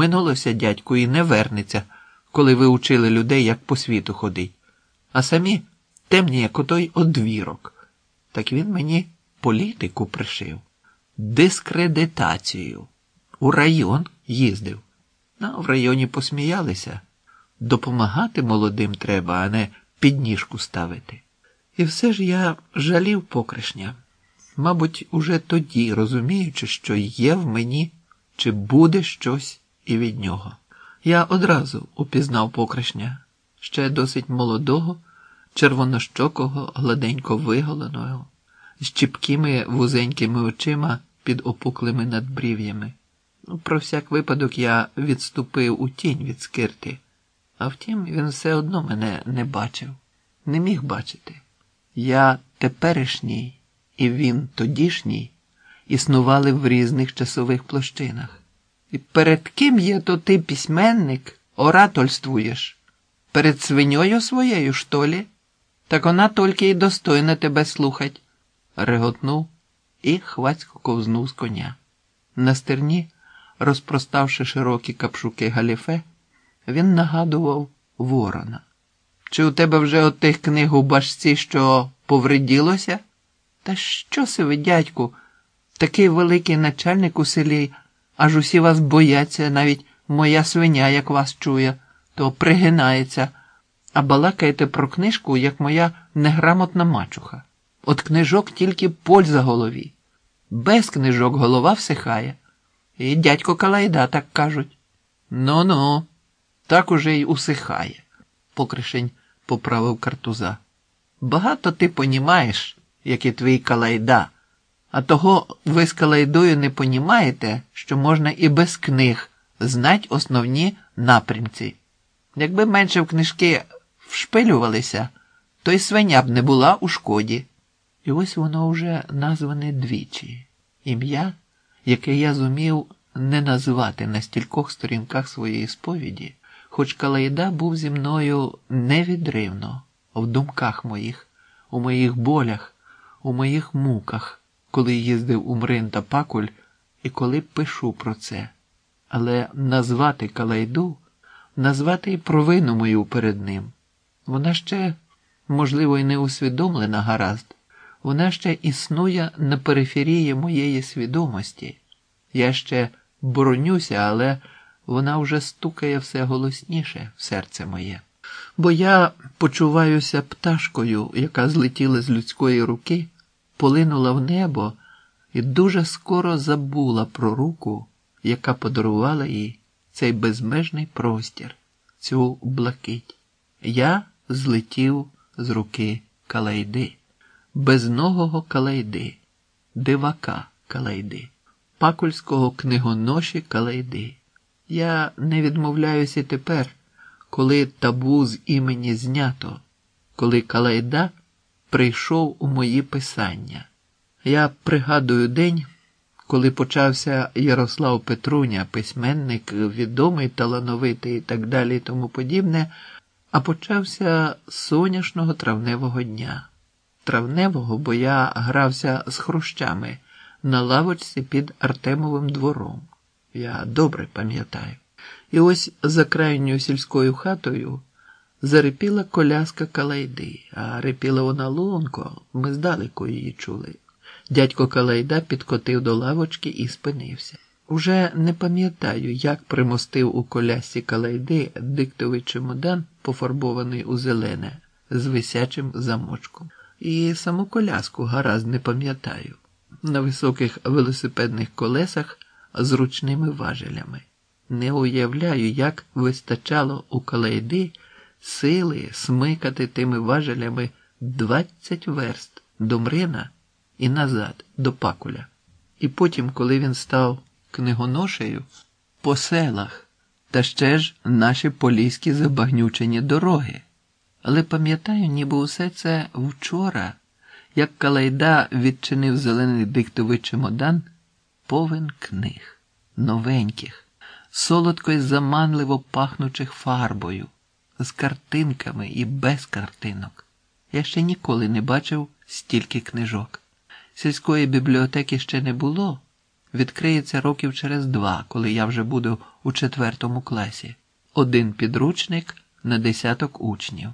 Минулося дядьку і не вернеться, коли ви учили людей, як по світу ходить. А самі темні, як отой одвірок. Так він мені політику пришив, дискредитацію. У район їздив. Ну, в районі посміялися. Допомагати молодим треба, а не підніжку ставити. І все ж я жалів покришня. Мабуть, уже тоді, розуміючи, що є в мені, чи буде щось і від нього. Я одразу упізнав покришня, ще досить молодого, червонощокого, гладенько виголеного, з чіпкими вузенькими очима під опуклими надбрів'ями. Ну, Про всяк випадок я відступив у тінь від скирти, а втім, він все одно мене не бачив, не міг бачити. Я теперішній і він тодішній існували в різних часових площинах. І перед ким є то ти письменник, оратольствуєш? Перед свиньою своєю, що лі? Так вона тільки й достойна тебе слухать, реготнув і хвацько ковзнув з коня. На стерні, розпроставши широкі капшуки галіфе, він нагадував ворона. Чи у тебе вже от тих книг у башці, що повреділося? Та що си ви, дядьку, такий великий начальник у селі, аж усі вас бояться, навіть моя свиня, як вас чує, то пригинається, а балакаєте про книжку, як моя неграмотна мачуха. От книжок тільки польза голові. Без книжок голова всихає. І дядько Калайда так кажуть. Ну ну, так уже й усихає, покришень поправив картуза. Багато ти понімаєш, як і твій Калайда, а того ви з Калайдою не понімаєте, що можна і без книг знать основні напрямці. Якби менше в книжки вшпилювалися, то й свиня б не була у шкоді. І ось воно вже назване двічі ім'я, яке я зумів не назвати на стількох сторінках своєї сповіді, хоч Калайда був зі мною невідривно в думках моїх, у моїх болях, у моїх муках, коли їздив у Мрин та Пакуль і коли пишу про це. Але назвати Калайду, назвати і провину мою перед ним. Вона ще, можливо, і не усвідомлена гаразд. Вона ще існує на периферії моєї свідомості. Я ще боронюся, але вона вже стукає все голосніше в серце моє. Бо я почуваюся пташкою, яка злетіла з людської руки, полинула в небо і дуже скоро забула про руку, яка подарувала їй цей безмежний простір, цю блакить. Я злетів з руки Калайди безногого Калайди, дивака Калайди, пакульського книгоноші Калайди. Я не відмовляюся тепер, коли табу з імені знято, коли Калайда прийшов у мої писання. Я пригадую день, коли почався Ярослав Петруня, письменник, відомий, талановитий і так далі, і тому подібне, а почався соняшного травневого дня травневого, бо я грався з хрущами на лавочці під Артемовим двором. Я добре пам'ятаю. І ось за крайньою сільською хатою зарипіла коляска Калайди, а рипіла вона лунко, ми здалеку її чули. Дядько Калайда підкотив до лавочки і спинився. Уже не пам'ятаю, як примостив у колясці Калайди диктовий чемодан, пофарбований у зелене, з висячим замочком і саму коляску гаразд не пам'ятаю, на високих велосипедних колесах з ручними важелями. Не уявляю, як вистачало у Калайди сили смикати тими важелями двадцять верст до Мрина і назад до Пакуля. І потім, коли він став книгоношею, по селах, та ще ж наші поліські забагнючені дороги. Але пам'ятаю, ніби усе це вчора, як Калайда відчинив зелений диктовий чемодан, повен книг, новеньких, солодко й заманливо пахнучих фарбою, з картинками і без картинок. Я ще ніколи не бачив стільки книжок. Сільської бібліотеки ще не було, відкриється років через два, коли я вже буду у четвертому класі. Один підручник на десяток учнів.